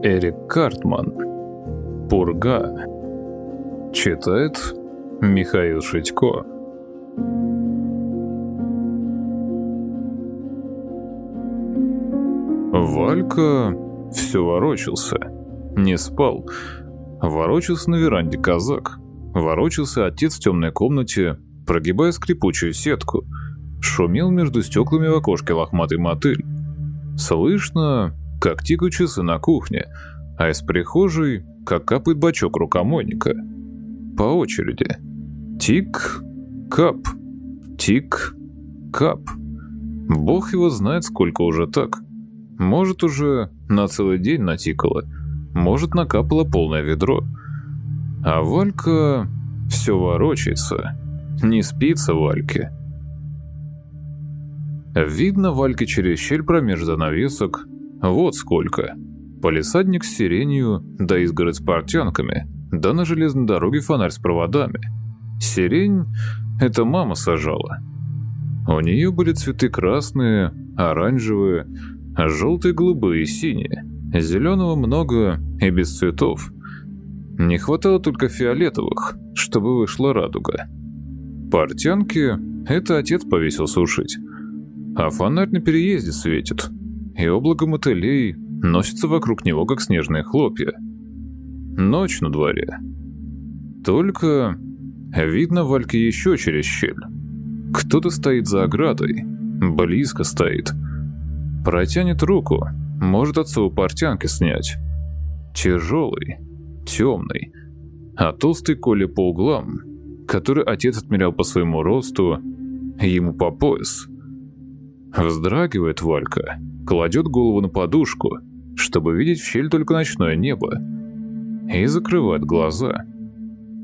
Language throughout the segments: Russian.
Эрик Картман. Пурга. Читает Михаил Шитько. Валька все ворочался. Не спал. Ворочался на веранде казак. Ворочался отец в темной комнате, прогибая скрипучую сетку. Шумел между стеклами в окошке лохматый мотыль. Слышно, как тикают часы на кухне, а из прихожей, как капает бачок рукомойника. По очереди. Тик-кап, тик-кап. Бог его знает, сколько уже так. Может, уже на целый день натикало, может, накапало полное ведро. А Валька все ворочается. Не спится Вальке. Видно Вальке через щель промеж занавесок. Вот сколько. Полисадник с сиренью, да изгородь с портянками, да на железной дороге фонарь с проводами. Сирень — это мама сажала. У нее были цветы красные, оранжевые, желтые, голубые и синие. Зеленого много и без цветов. Не хватало только фиолетовых, чтобы вышла радуга. Портянки — это отец повесил сушить. А фонарь на переезде светит, и облако мотылей носится вокруг него, как снежные хлопья. Ночь на дворе. Только видно Вальке еще через щель. Кто-то стоит за оградой, близко стоит. Протянет руку, может отцу портянки снять. Тяжелый, темный, а толстый Коля по углам который отец отмерял по своему росту, ему по пояс. Вздрагивает Валька, кладет голову на подушку, чтобы видеть в щель только ночное небо, и закрывает глаза.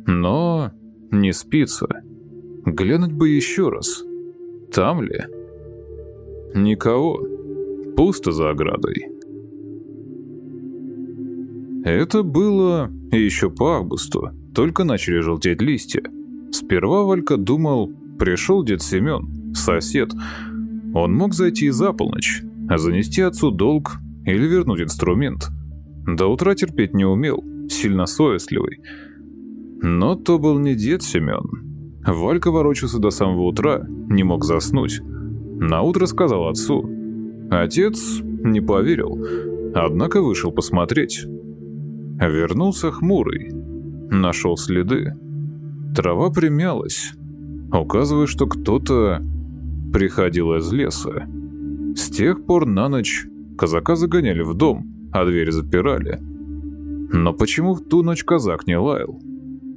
Но не спится. Глянуть бы еще раз. Там ли? Никого. Пусто за оградой. Это было еще по августу, только начали желтеть листья. Сперва Валька думал, пришел дед Семен, сосед. Он мог зайти за полночь, занести отцу долг или вернуть инструмент. До утра терпеть не умел, сильно совестливый. Но то был не дед Семен. Валька ворочался до самого утра, не мог заснуть. На утро сказал отцу. Отец не поверил, однако вышел посмотреть. Вернулся хмурый, нашел следы. Трава примялась, указывая, что кто-то приходил из леса. С тех пор на ночь казака загоняли в дом, а дверь запирали. Но почему в ту ночь казак не лаял?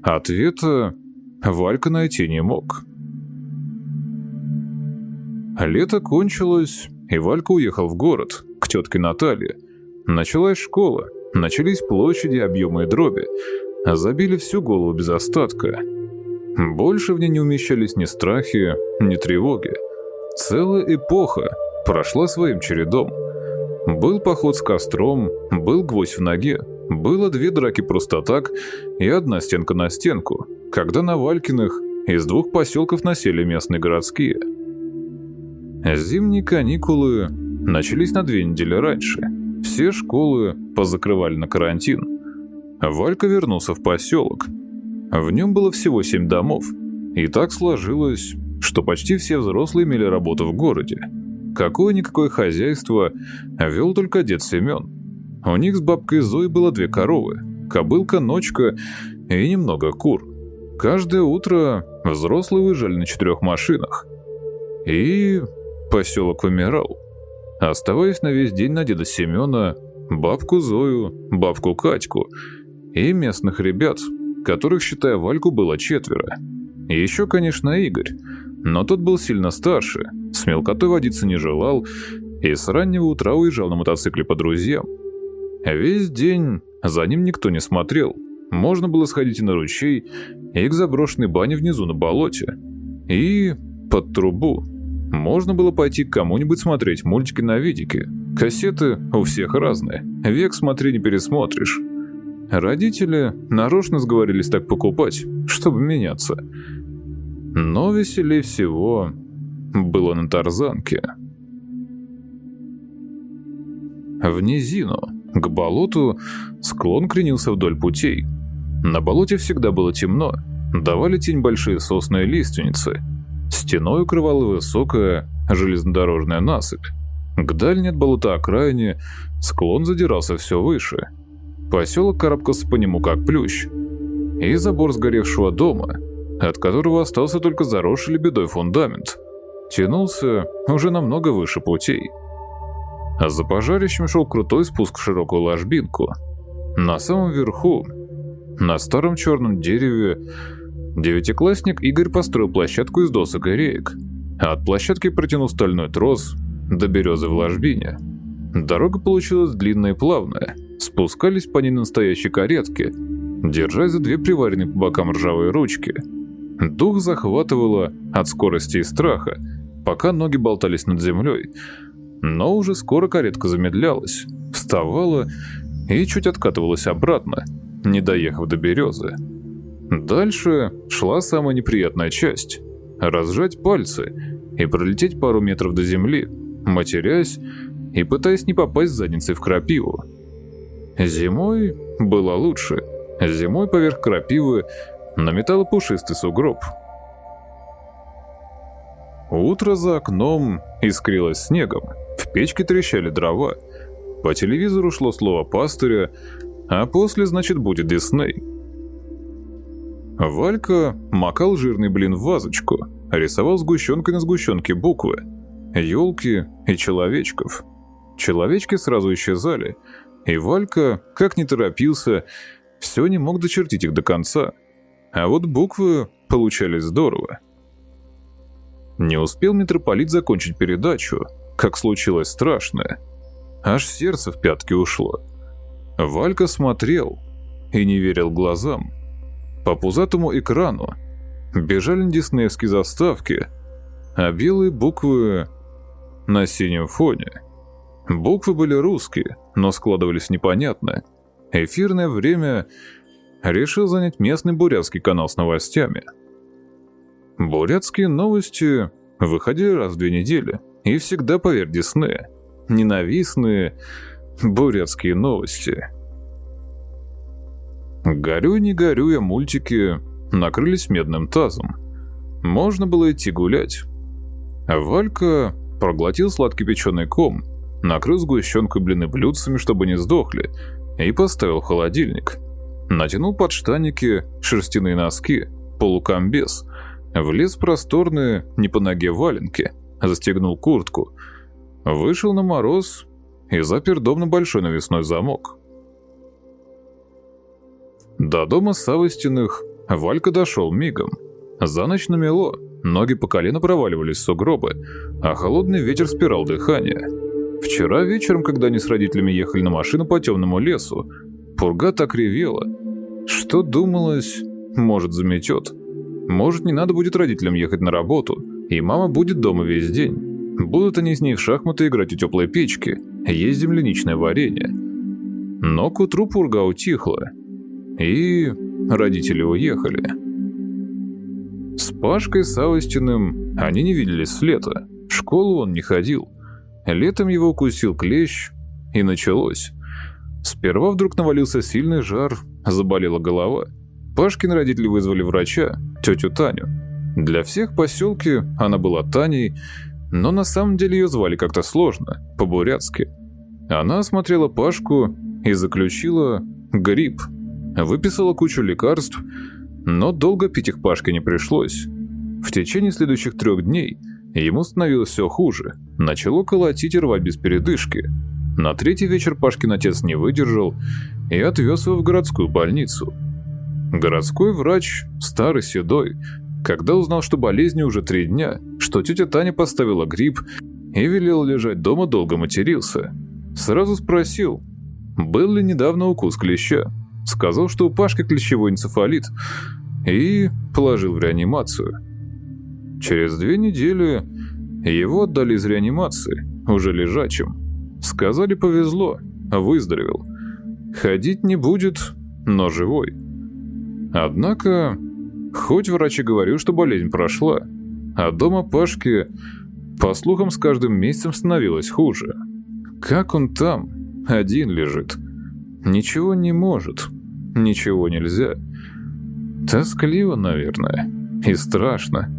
Ответа Валька найти не мог. Лето кончилось, и Валька уехал в город, к тетке Наталье. Началась школа, начались площади, объемы и дроби. Забили всю голову без остатка – больше в ней не умещались ни страхи, ни тревоги. Целая эпоха прошла своим чередом. Был поход с костром, был гвоздь в ноге, было две драки просто так и одна стенка на стенку, когда на Валькиных из двух поселков насели местные городские. Зимние каникулы начались на две недели раньше. Все школы позакрывали на карантин. Валька вернулся в поселок, в нем было всего семь домов, и так сложилось, что почти все взрослые имели работу в городе. Какое-никакое хозяйство вел только дед Семен. У них с бабкой Зоей было две коровы, кобылка, ночка и немного кур. Каждое утро взрослые выезжали на четырех машинах. И поселок вымирал, оставаясь на весь день на деда Семена, бабку Зою, бабку Катьку и местных ребят – которых, считая Вальку, было четверо. И еще, конечно, Игорь, но тот был сильно старше, с мелкотой водиться не желал и с раннего утра уезжал на мотоцикле по друзьям. Весь день за ним никто не смотрел. Можно было сходить и на ручей, и к заброшенной бане внизу на болоте, и под трубу. Можно было пойти к кому-нибудь смотреть мультики на видике. Кассеты у всех разные, век смотри не пересмотришь. Родители нарочно сговорились так покупать, чтобы меняться. Но веселее всего было на тарзанке. В низину, К болоту склон кренился вдоль путей. На болоте всегда было темно, давали тень большие сосны и лиственницы. Стеной укрывала высокая железнодорожная насыпь. К дальней от болота окраине склон задирался все выше. Поселок карабкался по нему как плющ. И забор сгоревшего дома, от которого остался только заросший лебедой фундамент, тянулся уже намного выше путей. А за пожарищем шел крутой спуск в широкую ложбинку. На самом верху, на старом черном дереве, девятиклассник Игорь построил площадку из досок и реек, а от площадки протянул стальной трос до березы в ложбине. Дорога получилась длинная и плавная, спускались по ней настоящей каретке, держась за две приваренные по бокам ржавые ручки. Дух захватывало от скорости и страха, пока ноги болтались над землей, но уже скоро каретка замедлялась, вставала и чуть откатывалась обратно, не доехав до березы. Дальше шла самая неприятная часть – разжать пальцы и пролететь пару метров до земли, матерясь и пытаясь не попасть задницей в крапиву. Зимой было лучше. Зимой поверх крапивы наметало пушистый сугроб. Утро за окном искрилось снегом. В печке трещали дрова. По телевизору шло слово пастыря, а после, значит, будет Дисней. Валька макал жирный блин в вазочку, рисовал сгущенкой на сгущенке буквы, елки и человечков. Человечки сразу исчезали, и Валька, как ни торопился, все не мог дочертить их до конца. А вот буквы получались здорово. Не успел митрополит закончить передачу, как случилось страшное. Аж сердце в пятки ушло. Валька смотрел и не верил глазам. По пузатому экрану бежали диснеевские заставки, а белые буквы на синем фоне. Буквы были русские, но складывались непонятно. Эфирное время решил занять местный бурятский канал с новостями. Бурятские новости выходили раз в две недели – и всегда поверь Диснея. Ненавистные бурятские новости. Горюй не горюя, мультики накрылись медным тазом. Можно было идти гулять. Валька проглотил сладкий печеный ком, накрыл сгущенкой блины блюдцами, чтобы не сдохли, и поставил в холодильник. Натянул подштанники, шерстяные носки, полукомбез, влез в просторные, не по ноге валенки – застегнул куртку, вышел на мороз и запер дом на большой навесной замок. До дома Савостиных Валька дошел мигом. За ночь намело, ноги по колено проваливались в сугробы, а холодный ветер спирал дыхание. Вчера вечером, когда они с родителями ехали на машину по темному лесу, пурга так ревела, что думалось, может заметет. Может, не надо будет родителям ехать на работу – и мама будет дома весь день. Будут они с ней в шахматы играть у теплой печки, есть земляничное варенье. Но к утру пурга утихла, и родители уехали. С Пашкой Савостиным они не виделись с лета, в школу он не ходил. Летом его укусил клещ, и началось. Сперва вдруг навалился сильный жар, заболела голова. Пашкин родители вызвали врача, тетю Таню. Для всех поселки она была Таней, но на самом деле ее звали как-то сложно, по-бурятски. Она осмотрела Пашку и заключила грипп. Выписала кучу лекарств, но долго пить их Пашке не пришлось. В течение следующих трех дней ему становилось все хуже. Начало колотить и рвать без передышки. На третий вечер Пашкин отец не выдержал и отвез его в городскую больницу. Городской врач, старый седой, когда узнал, что болезни уже три дня, что тетя Таня поставила грипп и велел лежать дома, долго матерился. Сразу спросил, был ли недавно укус клеща. Сказал, что у Пашки клещевой энцефалит, и положил в реанимацию. Через две недели его отдали из реанимации, уже лежачим. Сказали, повезло, выздоровел. Ходить не будет, но живой. Однако Хоть врач и говорил, что болезнь прошла, а дома Пашки, по слухам, с каждым месяцем становилось хуже. Как он там, один лежит, ничего не может, ничего нельзя. Тоскливо, наверное, и страшно.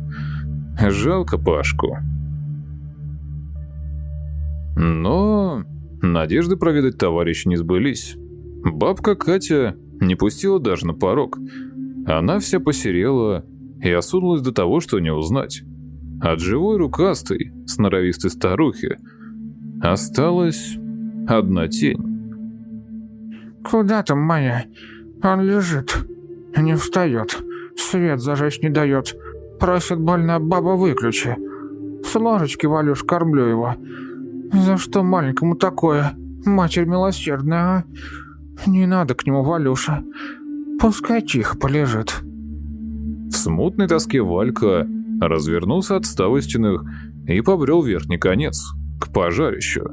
Жалко Пашку. Но надежды проведать товарища не сбылись. Бабка Катя не пустила даже на порог. Она вся посерела и осунулась до того, что не узнать. От живой рукастой, сноровистой старухи, осталась одна тень. «Куда там моя? Он лежит. Не встает. Свет зажечь не дает. Просит больная баба выключи. С ложечки, Валюш, кормлю его. За что маленькому такое? Матерь милосердная, а? Не надо к нему, Валюша. Пускай тихо полежит». В смутной тоске Валька развернулся от ста стенах и побрел верхний конец, к пожарищу.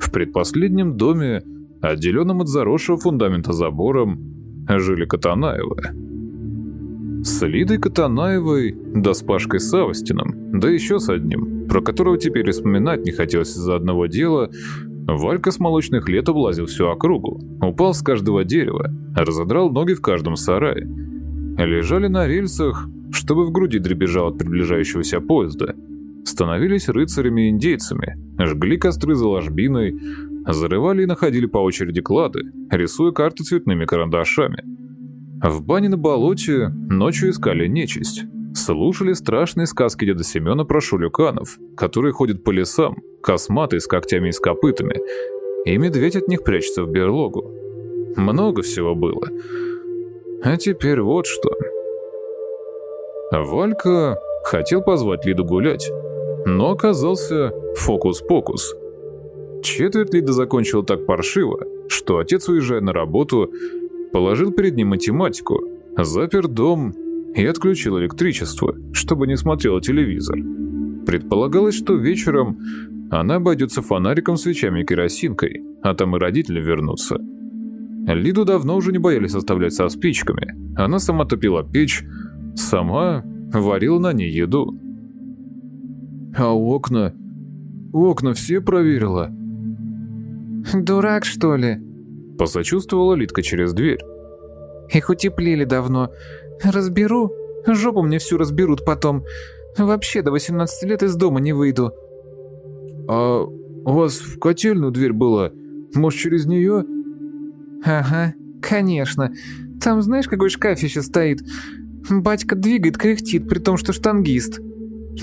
В предпоследнем доме, отделенном от заросшего фундамента забором, жили Катанаевы. С Лидой Катанаевой, да с Пашкой Савостином, да еще с одним, про которого теперь вспоминать не хотелось из-за одного дела, Валька с молочных лет облазил всю округу, упал с каждого дерева, разодрал ноги в каждом сарае. Лежали на рельсах, чтобы в груди дребезжал от приближающегося поезда. Становились рыцарями-индейцами, жгли костры за ложбиной, зарывали и находили по очереди клады, рисуя карты цветными карандашами. В бане на болоте ночью искали нечисть. Слушали страшные сказки деда Семена про шулюканов, которые ходят по лесам, косматые с когтями и с копытами, и медведь от них прячется в берлогу. Много всего было. А теперь вот что. Валька хотел позвать Лиду гулять, но оказался фокус-покус. Четверть Лида закончила так паршиво, что отец, уезжая на работу, положил перед ним математику, запер дом и отключил электричество, чтобы не смотрела телевизор. Предполагалось, что вечером она обойдется фонариком, свечами и керосинкой, а там и родители вернутся. Лиду давно уже не боялись оставлять со спичками. Она сама топила печь, сама варила на ней еду. «А окна? Окна все проверила?» «Дурак, что ли?» Посочувствовала Литка через дверь. «Их утеплили давно. Разберу. Жопу мне всю разберут потом. Вообще до 18 лет из дома не выйду». «А у вас в котельную дверь была? Может, через нее?» «Ага, конечно. Там знаешь, какой шкафище стоит? Батька двигает, кряхтит, при том, что штангист».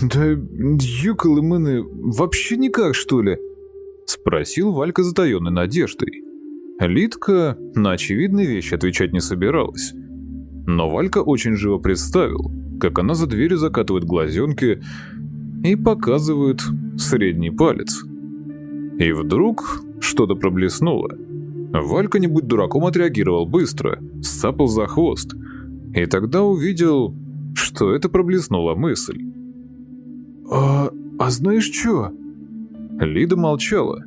«Да юколы мыны вообще никак, что ли?» Спросил Валька затаенной надеждой. Литка на очевидные вещи отвечать не собиралась. Но Валька очень живо представил, как она за дверью закатывает глазенки и показывает средний палец. И вдруг что-то проблеснуло. Валька, не будь дураком, отреагировал быстро, сцапал за хвост, и тогда увидел, что это проблеснула мысль. «А, а знаешь что?» Лида молчала.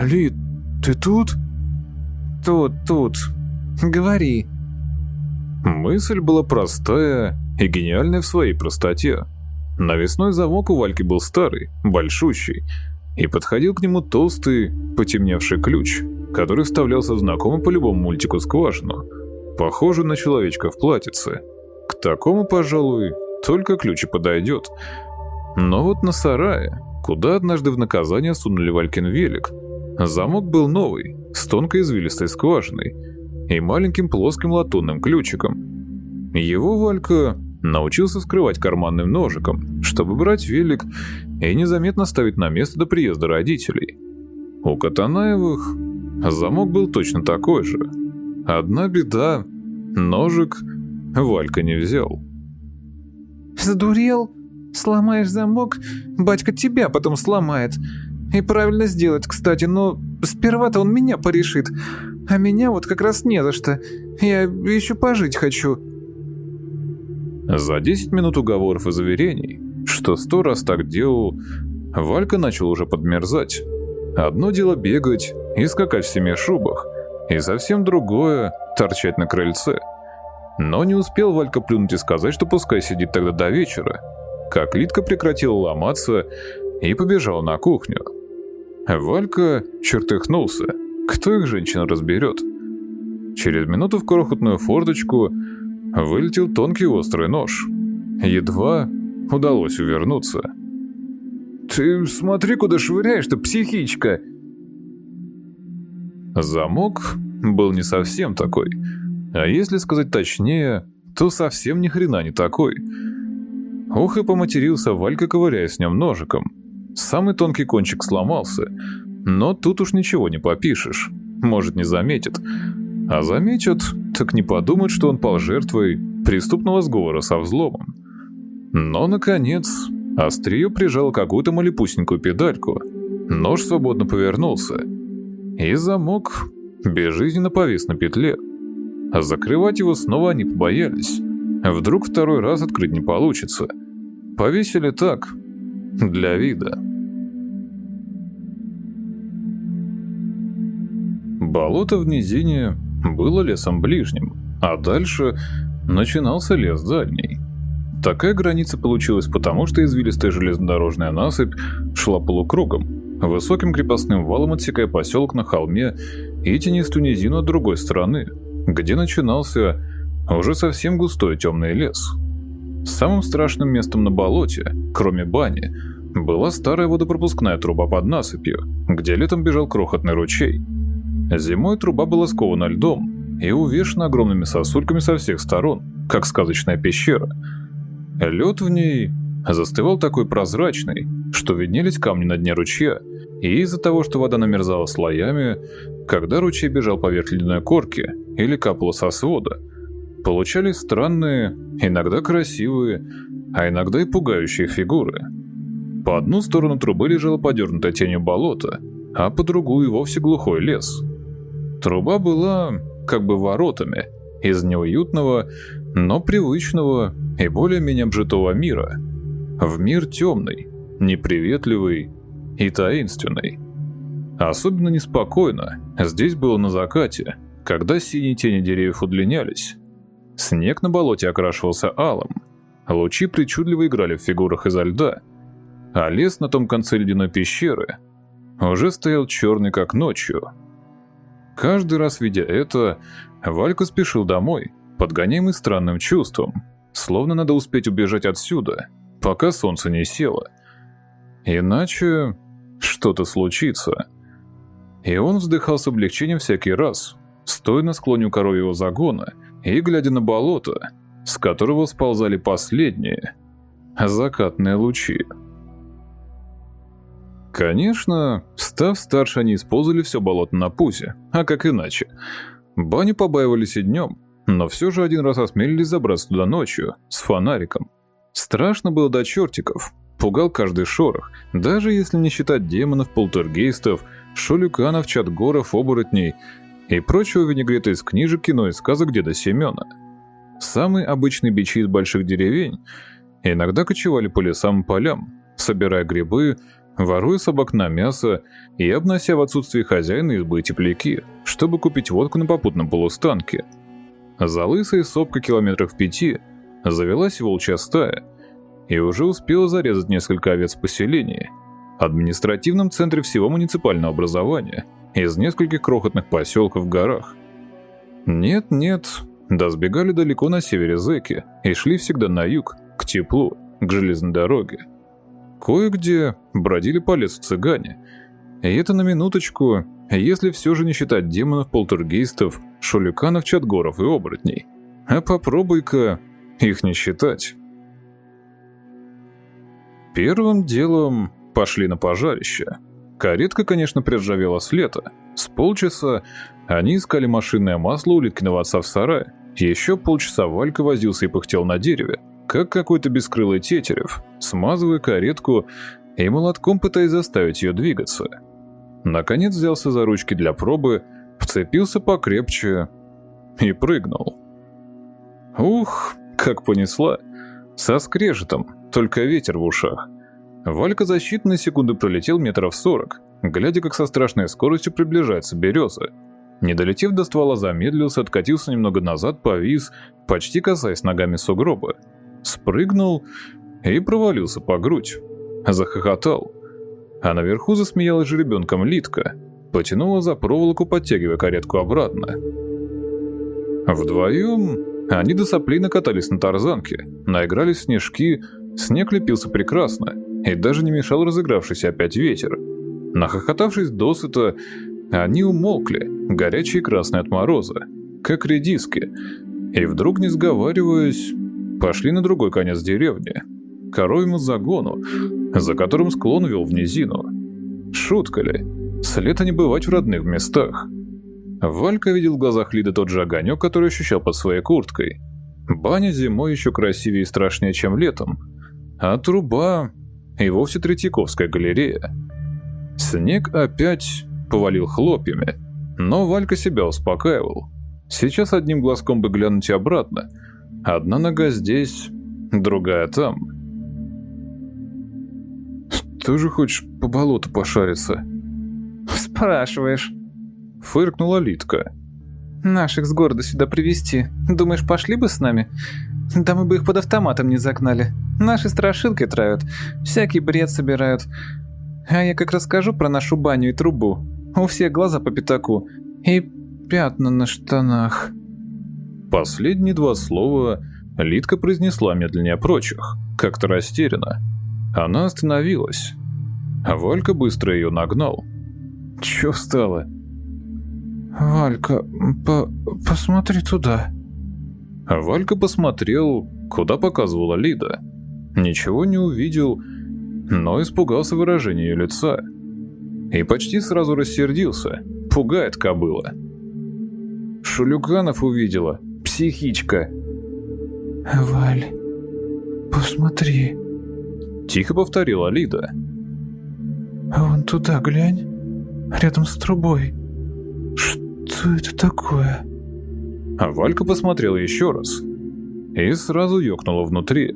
«Лид, ты тут?» «Тут, тут. Говори». Мысль была простая и гениальная в своей простоте. Навесной замок у Вальки был старый, большущий, и подходил к нему толстый, потемневший ключ, который вставлялся в знакомый по любому мультику скважину, похожий на человечка в платьице. К такому, пожалуй, только ключ и подойдет. Но вот на сарае, куда однажды в наказание сунули Валькин велик, замок был новый, с тонкой извилистой скважиной и маленьким плоским латунным ключиком. Его Валька научился скрывать карманным ножиком, чтобы брать велик и незаметно ставить на место до приезда родителей. У Катанаевых замок был точно такой же. Одна беда – ножик Валька не взял. «Сдурел? Сломаешь замок, батька тебя потом сломает. И правильно сделать, кстати, но сперва-то он меня порешит. А меня вот как раз не за что. Я еще пожить хочу». За 10 минут уговоров и заверений, что сто раз так делал, Валька начал уже подмерзать. Одно дело бегать и скакать в семи шубах, и совсем другое – торчать на крыльце. Но не успел Валька плюнуть и сказать, что пускай сидит тогда до вечера, как Литка прекратила ломаться и побежал на кухню. Валька чертыхнулся. Кто их женщин разберет? Через минуту в крохотную форточку вылетел тонкий острый нож. Едва удалось увернуться. «Ты смотри, куда швыряешь-то, психичка!» Замок был не совсем такой. А если сказать точнее, то совсем ни хрена не такой. Ох и поматерился Валька, ковыряя с ним ножиком. Самый тонкий кончик сломался, но тут уж ничего не попишешь. Может, не заметит. А заметят, так не подумают, что он пал жертвой преступного сговора со взломом. Но, наконец, острие прижало какую-то малепусенькую педальку. Нож свободно повернулся. И замок безжизненно повис на петле. А закрывать его снова они побоялись. Вдруг второй раз открыть не получится. Повесили так, для вида. Болото в низине было лесом ближним, а дальше начинался лес дальний. Такая граница получилась потому, что извилистая железнодорожная насыпь шла полукругом, высоким крепостным валом отсекая поселок на холме и тенистую низину от другой стороны, где начинался уже совсем густой темный лес. Самым страшным местом на болоте, кроме бани, была старая водопропускная труба под насыпью, где летом бежал крохотный ручей. Зимой труба была скована льдом и увешана огромными сосульками со всех сторон, как сказочная пещера. Лед в ней застывал такой прозрачный, что виднелись камни на дне ручья, и из-за того, что вода намерзала слоями, когда ручей бежал поверх ледяной корки или капала со свода, получались странные, иногда красивые, а иногда и пугающие фигуры. По одну сторону трубы лежало подернутое тенью болото, а по другую вовсе глухой лес. Труба была как бы воротами из неуютного, но привычного и более-менее обжитого мира в мир темный, неприветливый и таинственный. Особенно неспокойно здесь было на закате, когда синие тени деревьев удлинялись. Снег на болоте окрашивался алым, лучи причудливо играли в фигурах изо льда, а лес на том конце ледяной пещеры уже стоял черный как ночью. Каждый раз видя это, Валька спешил домой, подгоняемый странным чувством, словно надо успеть убежать отсюда, пока солнце не село. Иначе что-то случится. И он вздыхал с облегчением всякий раз, стоя на склоне у коровьего загона и глядя на болото, с которого сползали последние закатные лучи. Конечно, став старше, они использовали все болото на пузе, а как иначе. Баню побаивались и днем, но все же один раз осмелились забраться туда ночью, с фонариком. Страшно было до чертиков, пугал каждый шорох, даже если не считать демонов, полтергейстов, шолюканов, чатгоров, оборотней и прочего винегрета из книжек, кино и сказок деда Семена. Самые обычные бичи из больших деревень иногда кочевали по лесам и полям, собирая грибы, воруя собак на мясо и обнося в отсутствие хозяина избы тепляки, чтобы купить водку на попутном полустанке. За лысой сопка километров пяти завелась волчья стая и уже успела зарезать несколько овец в поселении, административном центре всего муниципального образования, из нескольких крохотных поселков в горах. Нет-нет, да сбегали далеко на севере зэки и шли всегда на юг, к теплу, к железной дороге. Кое-где бродили по лесу цыгане. И это на минуточку, если все же не считать демонов, полтергейстов, шулюканов, чатгоров и оборотней. А попробуй-ка их не считать. Первым делом пошли на пожарище. Каретка, конечно, приржавела с лета. С полчаса они искали машинное масло у Литкиного отца в сарае. Еще полчаса Валька возился и пыхтел на дереве как какой-то бескрылый тетерев, смазывая каретку и молотком пытаясь заставить ее двигаться. Наконец взялся за ручки для пробы, вцепился покрепче и прыгнул. Ух, как понесла. Со скрежетом, только ветер в ушах. Валька за считанные секунды пролетел метров сорок, глядя, как со страшной скоростью приближается береза. Не долетев до ствола, замедлился, откатился немного назад, повис, почти касаясь ногами сугроба спрыгнул и провалился по грудь. Захохотал. А наверху засмеялась жеребенком Литка, потянула за проволоку, подтягивая каретку обратно. Вдвоем они до соплей накатались на тарзанке, наигрались в снежки, снег лепился прекрасно и даже не мешал разыгравшийся опять ветер. Нахохотавшись досыта, они умолкли, горячие и красные от мороза, как редиски, и вдруг, не сговариваясь, пошли на другой конец деревни, к коровьему загону, за которым склон вел в низину. Шутка ли? След не бывать в родных местах. Валька видел в глазах Лиды тот же огонек, который ощущал под своей курткой. Баня зимой еще красивее и страшнее, чем летом, а труба и вовсе Третьяковская галерея. Снег опять повалил хлопьями, но Валька себя успокаивал. Сейчас одним глазком бы глянуть обратно. Одна нога здесь, другая там. «Тоже хочешь по болоту пошариться?» «Спрашиваешь», — фыркнула Литка. «Наших с города сюда привезти. Думаешь, пошли бы с нами? Да мы бы их под автоматом не загнали. Наши страшилки травят, всякий бред собирают. А я как расскажу про нашу баню и трубу. У всех глаза по пятаку. И пятна на штанах». Последние два слова Литка произнесла медленнее прочих, как-то растерянно. Она остановилась. А Валька быстро ее нагнал. Чё стало? «Валька, по посмотри туда». Валька посмотрел, куда показывала Лида. Ничего не увидел, но испугался выражения ее лица. И почти сразу рассердился. Пугает кобыла. Шулюганов увидела. Психичка. «Валь, посмотри», — тихо повторила Лида. «Вон туда глянь, рядом с трубой. Что это такое?» А Валька посмотрел еще раз и сразу ёкнуло внутри.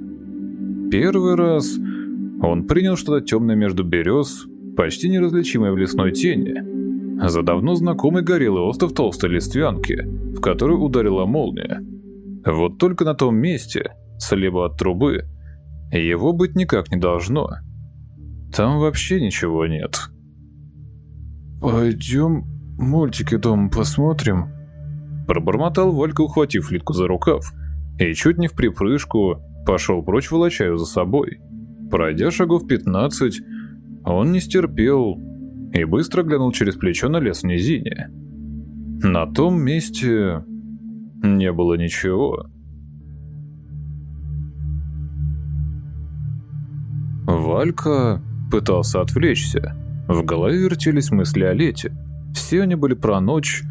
Первый раз он принял что-то темное между берез, почти неразличимое в лесной тени, за давно знакомый горелый остров толстой листвянки, в которую ударила молния. Вот только на том месте, слева от трубы, его быть никак не должно. Там вообще ничего нет. «Пойдем мультики дома посмотрим», Пробормотал Валька, ухватив Литку за рукав, и чуть не в припрыжку пошел прочь, волочаю за собой. Пройдя шагов 15, он не стерпел и быстро глянул через плечо на лес в низине. На том месте не было ничего. Валька пытался отвлечься. В голове вертелись мысли о лете. Все они были про ночь,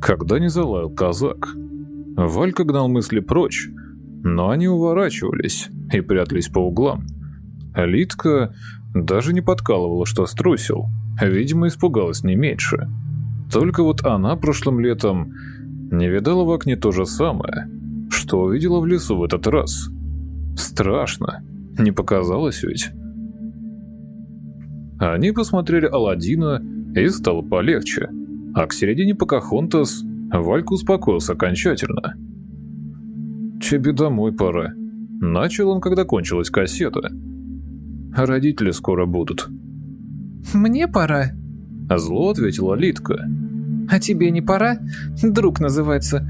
когда не залаял казак. Валька гнал мысли прочь, но они уворачивались и прятались по углам. Литка даже не подкалывала, что струсил. Видимо, испугалась не меньше. Только вот она прошлым летом не видала в окне то же самое, что увидела в лесу в этот раз. Страшно. Не показалось ведь? Они посмотрели Аладдина, и стало полегче. А к середине Покахонтас Валька успокоился окончательно. «Тебе домой пора». Начал он, когда кончилась кассета. «Родители скоро будут». «Мне пора», — зло ответила Литка. «А тебе не пора? Друг называется.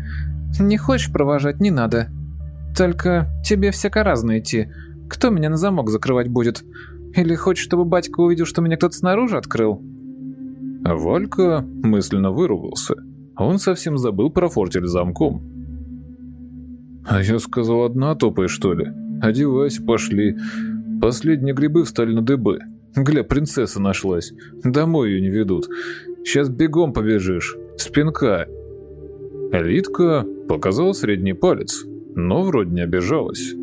Не хочешь провожать, не надо. Только тебе всяко разно идти. Кто меня на замок закрывать будет? Или хочешь, чтобы батька увидел, что меня кто-то снаружи открыл?» Валька мысленно выругался. Он совсем забыл про фортель замком. «А я сказал, одна топай, что ли? Одевайся, пошли. Последние грибы встали на дыбы. Гля, принцесса нашлась. Домой ее не ведут. Сейчас бегом побежишь. Спинка». Литка показала средний палец, но вроде не обижалась.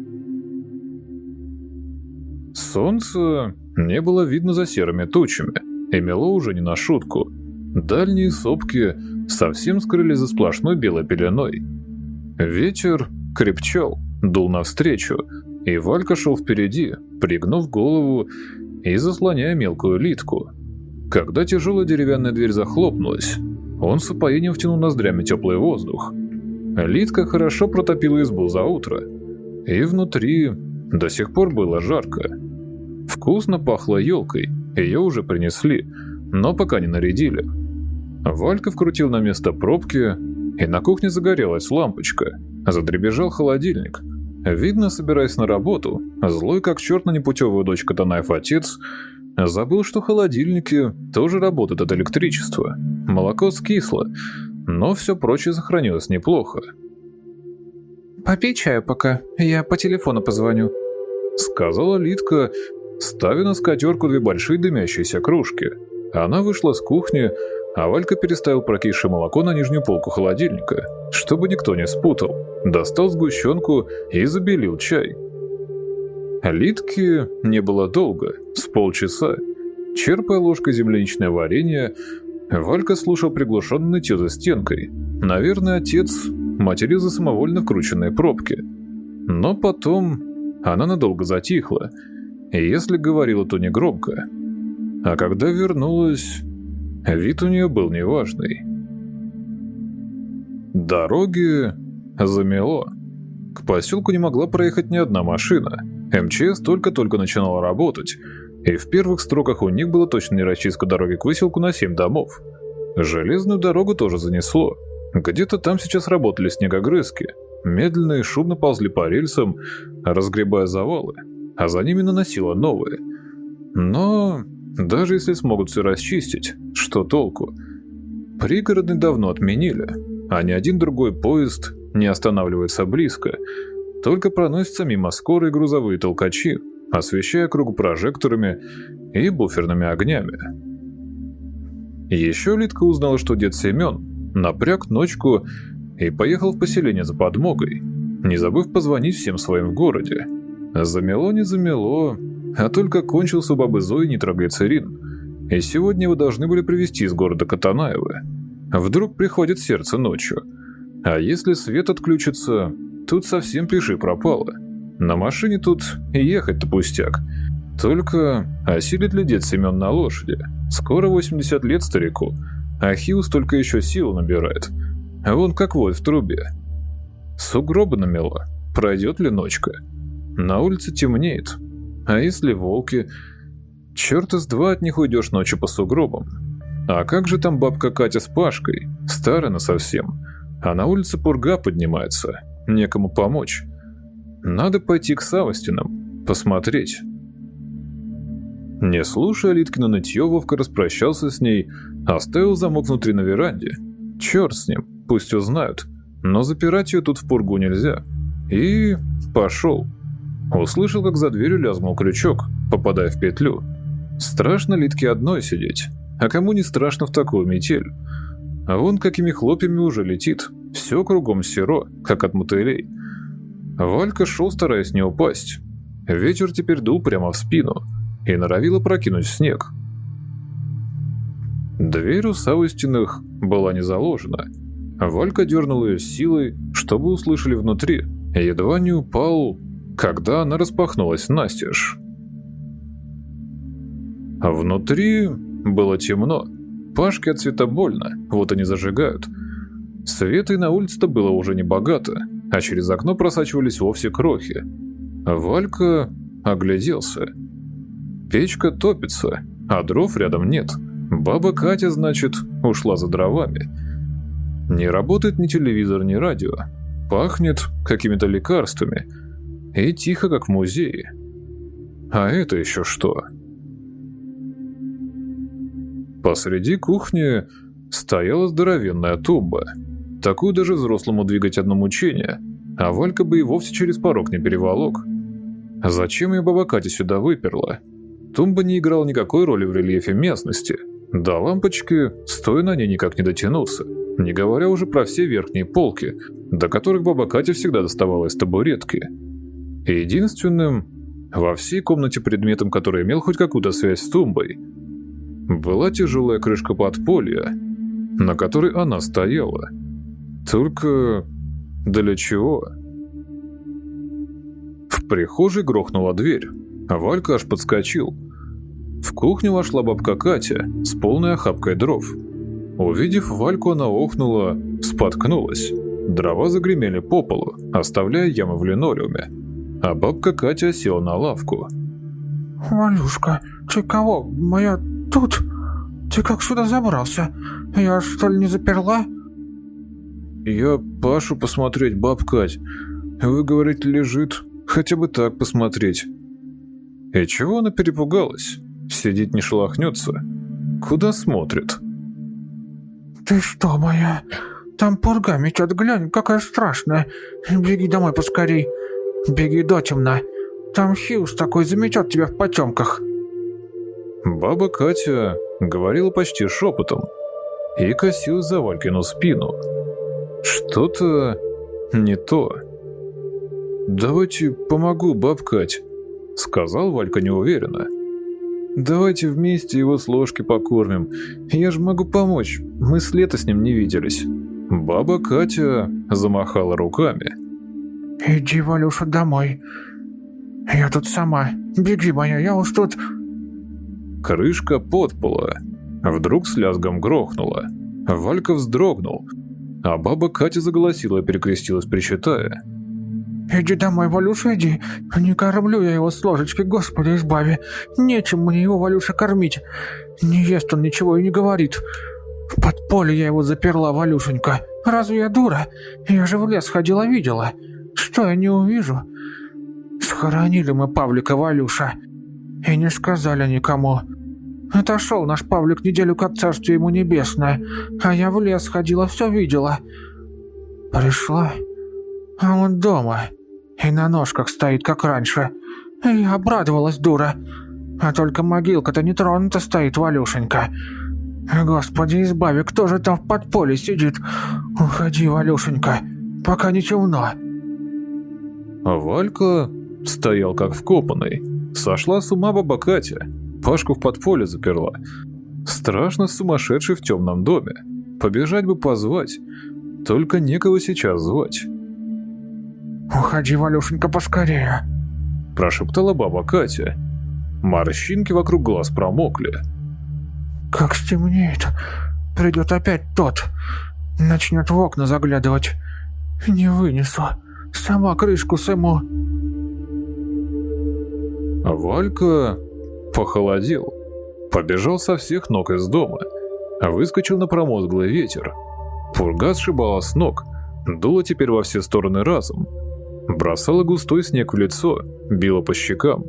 Солнце не было видно за серыми тучами и мело уже не на шутку. Дальние сопки совсем скрылись за сплошной белой пеленой. Ветер крепчал, дул навстречу, и Валька шел впереди, пригнув голову и заслоняя мелкую литку. Когда тяжелая деревянная дверь захлопнулась, он с упоением втянул ноздрями теплый воздух. Литка хорошо протопила избу за утро, и внутри до сих пор было жарко. Вкусно пахло елкой, ее уже принесли, но пока не нарядили. Валька вкрутил на место пробки и на кухне загорелась лампочка. Задребежал холодильник. Видно, собираясь на работу, злой как черт на непутевую дочь Катанаев отец забыл, что холодильники тоже работают от электричества. Молоко скисло, но все прочее сохранилось неплохо. «Попей чаю пока, я по телефону позвоню», — сказала Литка, ставя на скатерку две большие дымящиеся кружки. Она вышла с кухни, а Валька переставил прокисшее молоко на нижнюю полку холодильника, чтобы никто не спутал. Достал сгущенку и забелил чай. Литки не было долго, с полчаса. Черпая ложкой земляничное варенье, Валька слушал приглушенный нытье за стенкой. Наверное, отец материл за самовольно вкрученные пробки. Но потом она надолго затихла, и если говорила, то негромко. А когда вернулась, вид у нее был неважный. Дороги замело. К поселку не могла проехать ни одна машина. МЧС только-только начинала работать, и в первых строках у них была точная расчистка дороги к выселку на 7 домов. Железную дорогу тоже занесло. Где-то там сейчас работали снегогрызки. Медленно и шумно ползли по рельсам, разгребая завалы, а за ними наносило новые. Но даже если смогут все расчистить, что толку? Пригородный давно отменили, а ни один другой поезд не останавливается близко, только проносятся мимо скорые грузовые толкачи, освещая круг прожекторами и буферными огнями. Еще Литка узнала, что дед Семен напряг ночку и поехал в поселение за подмогой, не забыв позвонить всем своим в городе. Замело не замело, а только кончился у бабы Зои нитроглицерин, и сегодня его должны были привезти из города Катанаева. Вдруг приходит сердце ночью, а если свет отключится, тут совсем пиши пропало. На машине тут ехать-то пустяк. Только осилит ли дед Семен на лошади? Скоро 80 лет старику, а Хиус только еще силу набирает. А вон как вот в трубе. Сугробы намело. Пройдет ли ночка? На улице темнеет. А если волки? Черт из два от них уйдешь ночью по сугробам. А как же там бабка Катя с Пашкой? Старая на совсем. А на улице пурга поднимается. Некому помочь. Надо пойти к Савостинам, посмотреть. Не слушая Литкина нытье, Вовка распрощался с ней, оставил замок внутри на веранде. Черт с ним, пусть узнают, но запирать ее тут в пургу нельзя. И пошел. Услышал, как за дверью лязгнул крючок, попадая в петлю. Страшно Литке одной сидеть, а кому не страшно в такую метель? А вон какими хлопьями уже летит, все кругом серо, как от мотылей. Валька шел, стараясь не упасть. Ветер теперь дул прямо в спину и норовил опрокинуть снег. Дверь у Савостиных была не заложена. Валька дернул ее силой, чтобы услышали внутри, едва не упал, когда она распахнулась настежь. А внутри было темно. Пашки от цвета больно, вот они зажигают. Света и на улице-то было уже не богато, а через окно просачивались вовсе крохи. Валька огляделся. Печка топится, а дров рядом нет. Баба Катя, значит, ушла за дровами. Не работает ни телевизор, ни радио. Пахнет какими-то лекарствами. И тихо, как в музее. А это еще что? Посреди кухни стояла здоровенная тумба. Такую даже взрослому двигать одно мучение, а Валька бы и вовсе через порог не переволок. Зачем ее баба Катя сюда выперла? Тумба не играла никакой роли в рельефе местности. До лампочки, стоя на ней, никак не дотянуться. Не говоря уже про все верхние полки, до которых баба Катя всегда доставалась табуретки. Единственным во всей комнате предметом, который имел хоть какую-то связь с тумбой, была тяжелая крышка подполья, на которой она стояла. Только для чего? В прихожей грохнула дверь, а Валька аж подскочил. В кухню вошла бабка Катя с полной охапкой дров. Увидев Вальку, она охнула, споткнулась. Дрова загремели по полу, оставляя ямы в линолеуме. А бабка Катя села на лавку. «Валюшка, ты кого? Моя тут? Ты как сюда забрался? Я что ли не заперла?» «Я Пашу посмотреть, баб Кать. Вы, говорите, лежит. Хотя бы так посмотреть». И чего она перепугалась? Сидит не шелохнется. Куда смотрит? «Ты что, моя? Там пурга мечет, глянь, какая страшная. Беги домой поскорей. Беги до темна. Там Хьюз такой заметет тебя в потемках». Баба Катя говорила почти шепотом и косилась за Валькину спину. Что-то не то. «Давайте помогу, баб Кать», — сказал Валька неуверенно. «Давайте вместе его с ложки покормим. Я же могу помочь. Мы с лета с ним не виделись». Баба Катя замахала руками. «Иди, Валюша, домой. Я тут сама. Беги, моя, я уж тут...» Крышка подпола. Вдруг с лязгом грохнула. Валька вздрогнул, а баба Катя заголосила и перекрестилась, причитая. «Иди домой, Валюша, иди. Не кормлю я его с ложечки, Господи, избави. Нечем мне его, Валюша, кормить. Не ест он ничего и не говорит. В подполье я его заперла, Валюшенька. Разве я дура? Я же в лес ходила, видела. Что я не увижу? Схоронили мы Павлика, Валюша. И не сказали никому. Отошел наш Павлик неделю как царствие ему небесное, а я в лес ходила, все видела. Пришла, а он дома, и на ножках стоит, как раньше. И обрадовалась дура. А только могилка-то не тронута стоит, Валюшенька. Господи, избави, кто же там в подполе сидит? Уходи, Валюшенька, пока не темно. Валька стоял как вкопанный. Сошла с ума баба Катя. Пашку в подполе заперла. Страшно сумасшедший в темном доме. Побежать бы позвать. Только некого сейчас звать. «Уходи, Валюшенька, поскорее!» Прошептала баба Катя. Морщинки вокруг глаз промокли. «Как стемнеет, придет опять тот. Начнет в окна заглядывать. Не вынесу. Сама крышку сыму». Валька похолодел. Побежал со всех ног из дома. Выскочил на промозглый ветер. Пурга сшибала с ног. Дуло теперь во все стороны разом. Бросала густой снег в лицо, била по щекам.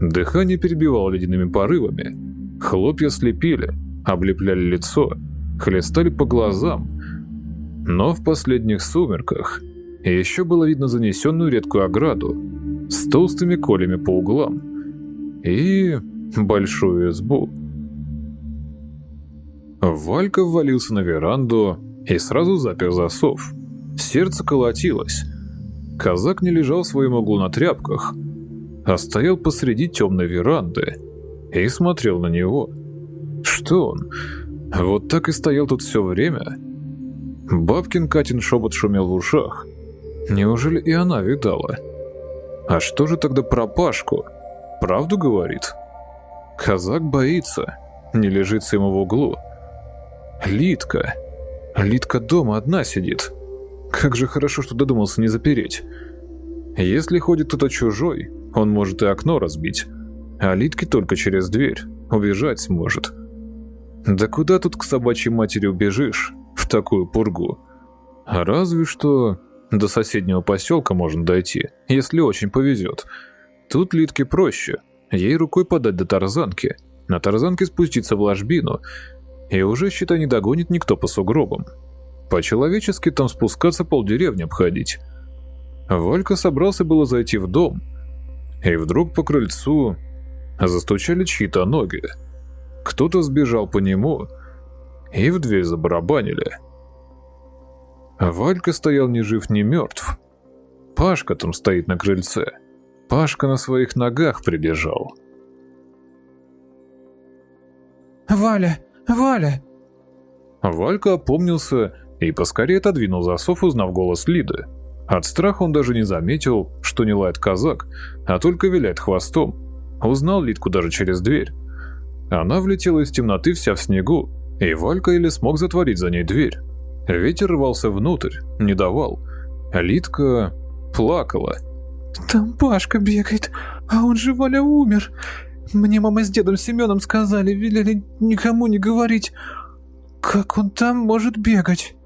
Дыхание перебивало ледяными порывами. Хлопья слепили, облепляли лицо, хлестали по глазам. Но в последних сумерках еще было видно занесенную редкую ограду с толстыми колями по углам и большую избу. Валька ввалился на веранду и сразу запер засов. Сердце колотилось. Казак не лежал в своем углу на тряпках, а стоял посреди темной веранды и смотрел на него. Что он? Вот так и стоял тут все время? Бабкин Катин шепот шумел в ушах. Неужели и она видала? А что же тогда про Пашку? Правду говорит? Казак боится, не лежится ему в углу. Литка. Литка дома одна сидит. Как же хорошо, что додумался не запереть. Если ходит кто-то чужой, он может и окно разбить. А Литке только через дверь. Убежать сможет. Да куда тут к собачьей матери убежишь в такую пургу? Разве что до соседнего поселка можно дойти, если очень повезет. Тут Литке проще. Ей рукой подать до тарзанки. На тарзанке спуститься в ложбину. И уже, считай, не догонит никто по сугробам. По-человечески там спускаться полдеревни обходить. Валька собрался было зайти в дом, и вдруг по крыльцу застучали чьи-то ноги. Кто-то сбежал по нему, и в дверь забарабанили. Валька стоял ни жив, ни мертв. Пашка там стоит на крыльце. Пашка на своих ногах прибежал. «Валя! Валя!» Валька опомнился и поскорее отодвинул засов, узнав голос Лиды. От страха он даже не заметил, что не лает казак, а только виляет хвостом. Узнал Лидку даже через дверь. Она влетела из темноты вся в снегу, и Валька еле смог затворить за ней дверь. Ветер рвался внутрь, не давал. Лидка плакала. «Там Пашка бегает, а он же, Валя, умер. Мне мама с дедом Семеном сказали, велели никому не говорить. Как он там может бегать?»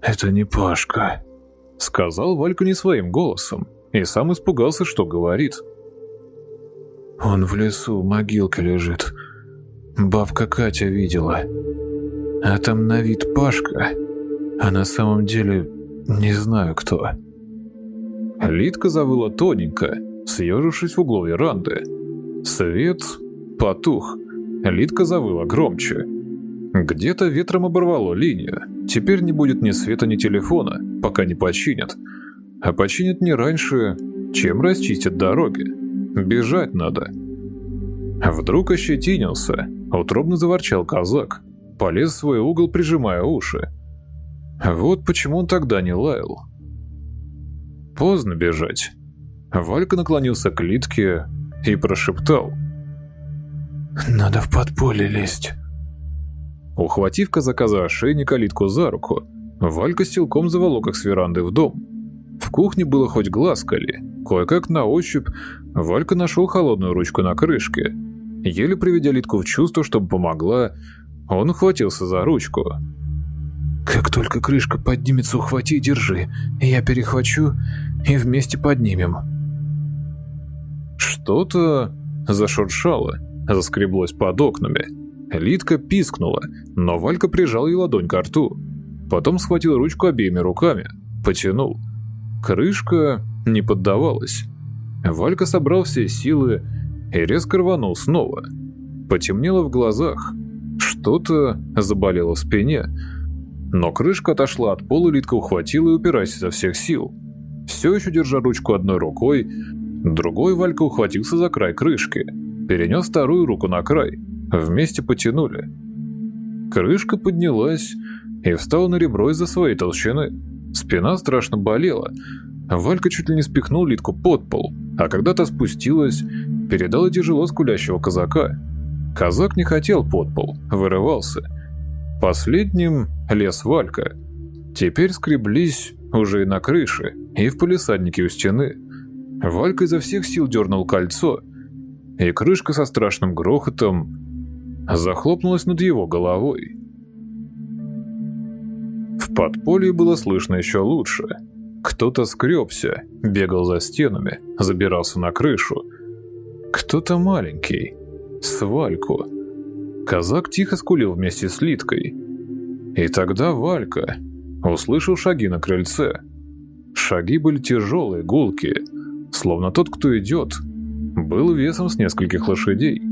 «Это не Пашка», — сказал Валька не своим голосом, и сам испугался, что говорит. «Он в лесу, в могилке лежит. Бабка Катя видела. А там на вид Пашка, а на самом деле не знаю кто». Литка завыла тоненько, съежившись в углу веранды. Свет потух. Литка завыла громче. Где-то ветром оборвало линию. Теперь не будет ни света, ни телефона, пока не починят. А починят не раньше, чем расчистят дороги. Бежать надо. Вдруг ощетинился, утробно заворчал казак. Полез в свой угол, прижимая уши. Вот почему он тогда не лаял. Поздно бежать. Валька наклонился к Литке и прошептал. «Надо в подполье лезть». Ухватив казака за ошейник, Литку за руку, Валька силком заволок их с веранды в дом. В кухне было хоть глаз кали. Кое-как на ощупь Валька нашел холодную ручку на крышке. Еле приведя Литку в чувство, чтобы помогла, он ухватился за ручку. «Как только крышка поднимется, ухвати и держи. Я перехвачу, и вместе поднимем». Что-то зашуршало, заскреблось под окнами. Литка пискнула, но Валька прижал ей ладонь к рту. Потом схватил ручку обеими руками, потянул. Крышка не поддавалась. Валька собрал все силы и резко рванул снова. Потемнело в глазах. Что-то заболело в спине. Но крышка отошла от пола, Литка ухватила и упираясь изо всех сил. Все еще держа ручку одной рукой, другой Валька ухватился за край крышки, перенес вторую руку на край, вместе потянули. Крышка поднялась и встала на ребро из-за своей толщины. Спина страшно болела. Валька чуть ли не спихнул Литку под пол, а когда то спустилась, передала тяжело скулящего казака. Казак не хотел под пол, вырывался. Последним лез Валька. Теперь скреблись уже и на крыше, и в полисаднике у стены. Валька изо всех сил дернул кольцо, и крышка со страшным грохотом захлопнулась над его головой. В подполье было слышно еще лучше. Кто-то скребся, бегал за стенами, забирался на крышу. Кто-то маленький, с Вальку. Казак тихо скулил вместе с Литкой. И тогда Валька, Услышал шаги на крыльце. Шаги были тяжелые, гулкие, словно тот, кто идет, был весом с нескольких лошадей.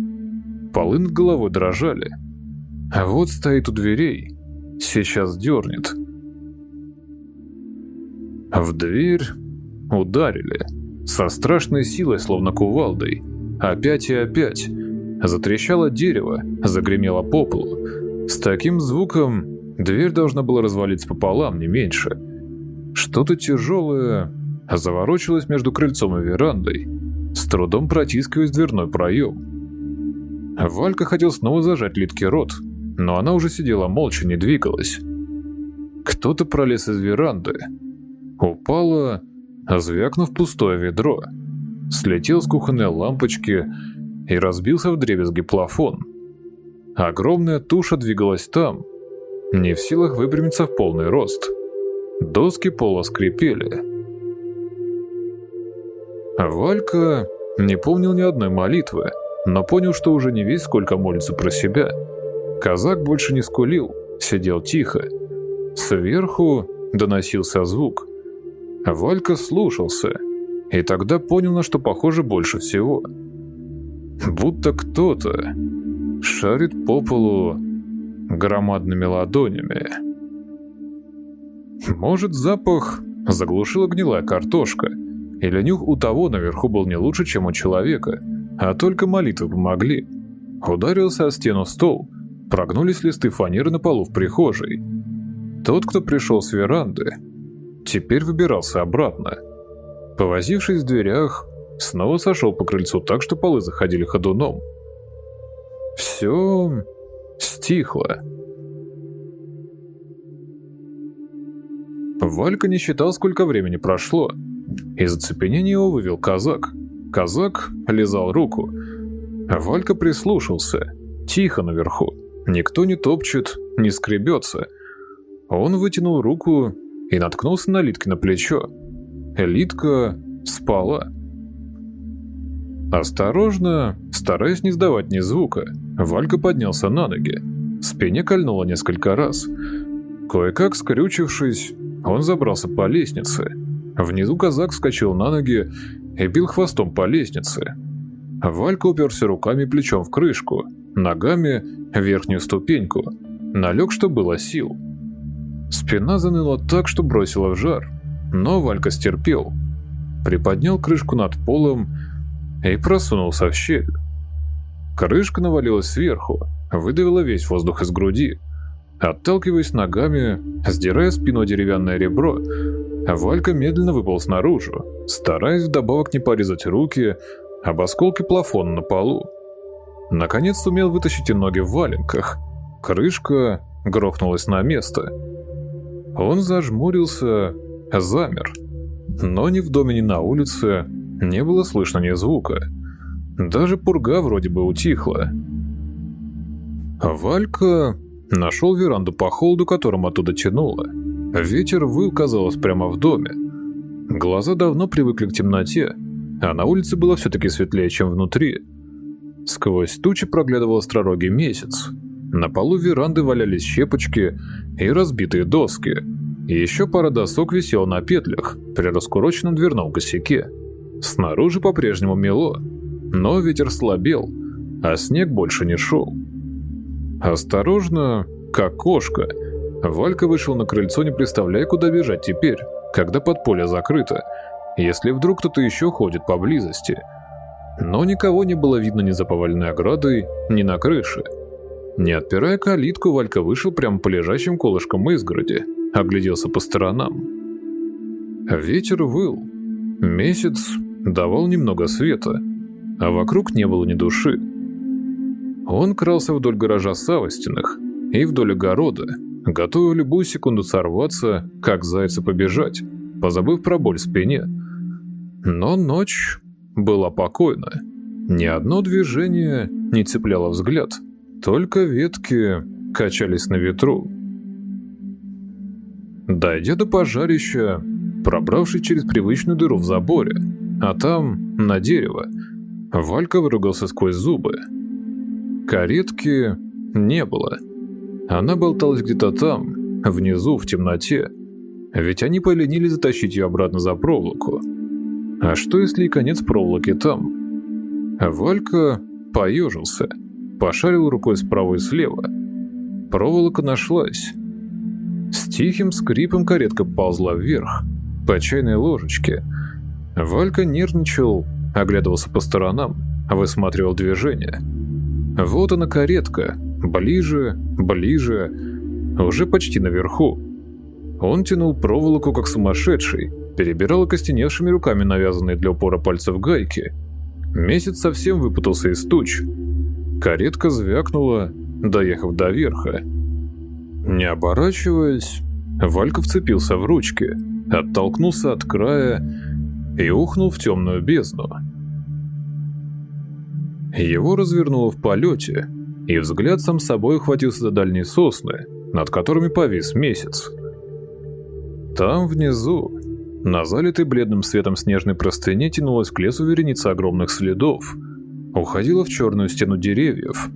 Полы над головой дрожали. А вот стоит у дверей. Сейчас дернет. В дверь ударили. Со страшной силой, словно кувалдой. Опять и опять. Затрещало дерево, загремело по полу. С таким звуком Дверь должна была развалиться пополам, не меньше. Что-то тяжелое заворочилось между крыльцом и верандой, с трудом протискиваясь в дверной проем. Валька хотел снова зажать Литке рот, но она уже сидела молча, не двигалась. Кто-то пролез из веранды. Упало, звякнув пустое ведро. Слетел с кухонной лампочки и разбился в дребезги плафон. Огромная туша двигалась там, не в силах выпрямиться в полный рост. Доски пола скрипели. Валька не помнил ни одной молитвы, но понял, что уже не весь сколько молится про себя. Казак больше не скулил, сидел тихо. Сверху доносился звук. Валька слушался, и тогда понял, на что похоже больше всего. Будто кто-то шарит по полу громадными ладонями. Может, запах заглушила гнилая картошка, или нюх у того наверху был не лучше, чем у человека, а только молитвы помогли. Ударился о стену стол, прогнулись листы фанеры на полу в прихожей. Тот, кто пришел с веранды, теперь выбирался обратно. Повозившись в дверях, снова сошел по крыльцу так, что полы заходили ходуном. Все стихло. Валька не считал, сколько времени прошло. Из оцепенения его вывел казак. Казак лизал руку. Валька прислушался. Тихо наверху. Никто не топчет, не скребется. Он вытянул руку и наткнулся на Литке на плечо. Литка спала. Осторожно, стараясь не сдавать ни звука, Валька поднялся на ноги. Спине кольнуло несколько раз. Кое-как скрючившись, он забрался по лестнице. Внизу казак вскочил на ноги и бил хвостом по лестнице. Валька уперся руками плечом в крышку, ногами в верхнюю ступеньку. Налег, что было сил. Спина заныла так, что бросила в жар. Но Валька стерпел. Приподнял крышку над полом и просунулся в щель. Крышка навалилась сверху, выдавила весь воздух из груди. Отталкиваясь ногами, сдирая спину деревянное ребро, Валька медленно выполз наружу, стараясь вдобавок не порезать руки об осколки плафона на полу. Наконец сумел вытащить и ноги в валенках. Крышка грохнулась на место. Он зажмурился, замер. Но ни в доме, ни на улице не было слышно ни звука. Даже пурга вроде бы утихла. Валька нашел веранду по холоду, которым оттуда тянуло. Ветер выл, казалось, прямо в доме. Глаза давно привыкли к темноте, а на улице было все-таки светлее, чем внутри. Сквозь тучи проглядывал остророгий месяц. На полу веранды валялись щепочки и разбитые доски. И еще пара досок висела на петлях при раскуроченном дверном косяке. Снаружи по-прежнему мело, но ветер слабел, а снег больше не шел. Осторожно, как кошка, Валька вышел на крыльцо, не представляя, куда бежать теперь, когда подполье закрыто, если вдруг кто-то еще ходит поблизости. Но никого не было видно ни за поваленной оградой, ни на крыше. Не отпирая калитку, Валька вышел прямо по лежащим колышкам изгороди, огляделся по сторонам. Ветер выл. Месяц давал немного света, а вокруг не было ни души. Он крался вдоль гаража Савостиных и вдоль огорода, готовя любую секунду сорваться, как зайца побежать, позабыв про боль в спине. Но ночь была покойна. Ни одно движение не цепляло взгляд, только ветки качались на ветру. Дойдя до пожарища, пробравшись через привычную дыру в заборе, а там, на дерево, Валька выругался сквозь зубы. Каретки не было. Она болталась где-то там, внизу, в темноте. Ведь они поленились затащить ее обратно за проволоку. А что, если и конец проволоки там? Валька поежился, пошарил рукой справа и слева. Проволока нашлась. С тихим скрипом каретка ползла вверх, по чайной ложечке. Валька нервничал, оглядывался по сторонам, высматривал движение. Вот она каретка, ближе, ближе, уже почти наверху. Он тянул проволоку как сумасшедший, перебирал окостеневшими руками навязанные для упора пальцев гайки. Месяц совсем выпутался из туч. Каретка звякнула, доехав до верха. Не оборачиваясь, Валька вцепился в ручки, оттолкнулся от края и ухнул в темную бездну. Его развернуло в полете, и взгляд сам собой ухватился за дальние сосны, над которыми повис месяц. Там внизу, на залитой бледным светом снежной простыне тянулась к лесу вереница огромных следов, уходила в черную стену деревьев,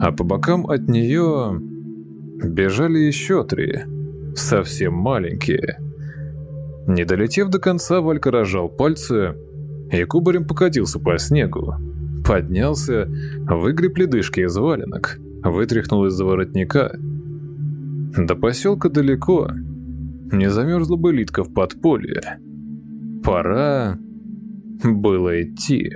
а по бокам от нее бежали еще три, совсем маленькие. Не долетев до конца, Валька разжал пальцы и кубарем покатился по снегу. Поднялся, выгреб ледышки из валенок, вытряхнул из-за воротника. До поселка далеко, не замерзла бы Литка в подполье. Пора было идти.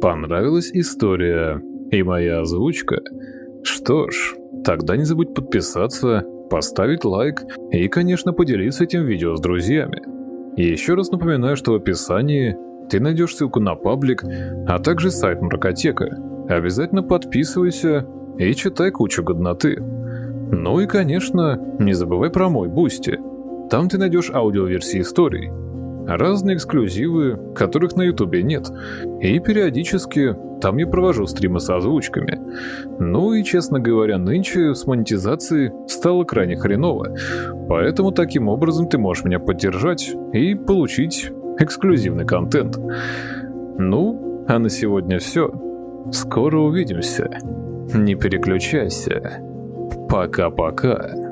Понравилась история и моя озвучка? Что ж, тогда не забудь подписаться, поставить лайк и, конечно, поделиться этим видео с друзьями. Еще раз напоминаю, что в описании ты найдешь ссылку на паблик, а также сайт Мракотека. Обязательно подписывайся и читай кучу годноты. Ну и, конечно, не забывай про мой Бусти. Там ты найдешь аудиоверсии историй. Разные эксклюзивы, которых на ютубе нет, и периодически там я провожу стримы с озвучками. Ну и, честно говоря, нынче с монетизацией стало крайне хреново, поэтому таким образом ты можешь меня поддержать и получить эксклюзивный контент. Ну, а на сегодня все. Скоро увидимся. Не переключайся. Пока-пока.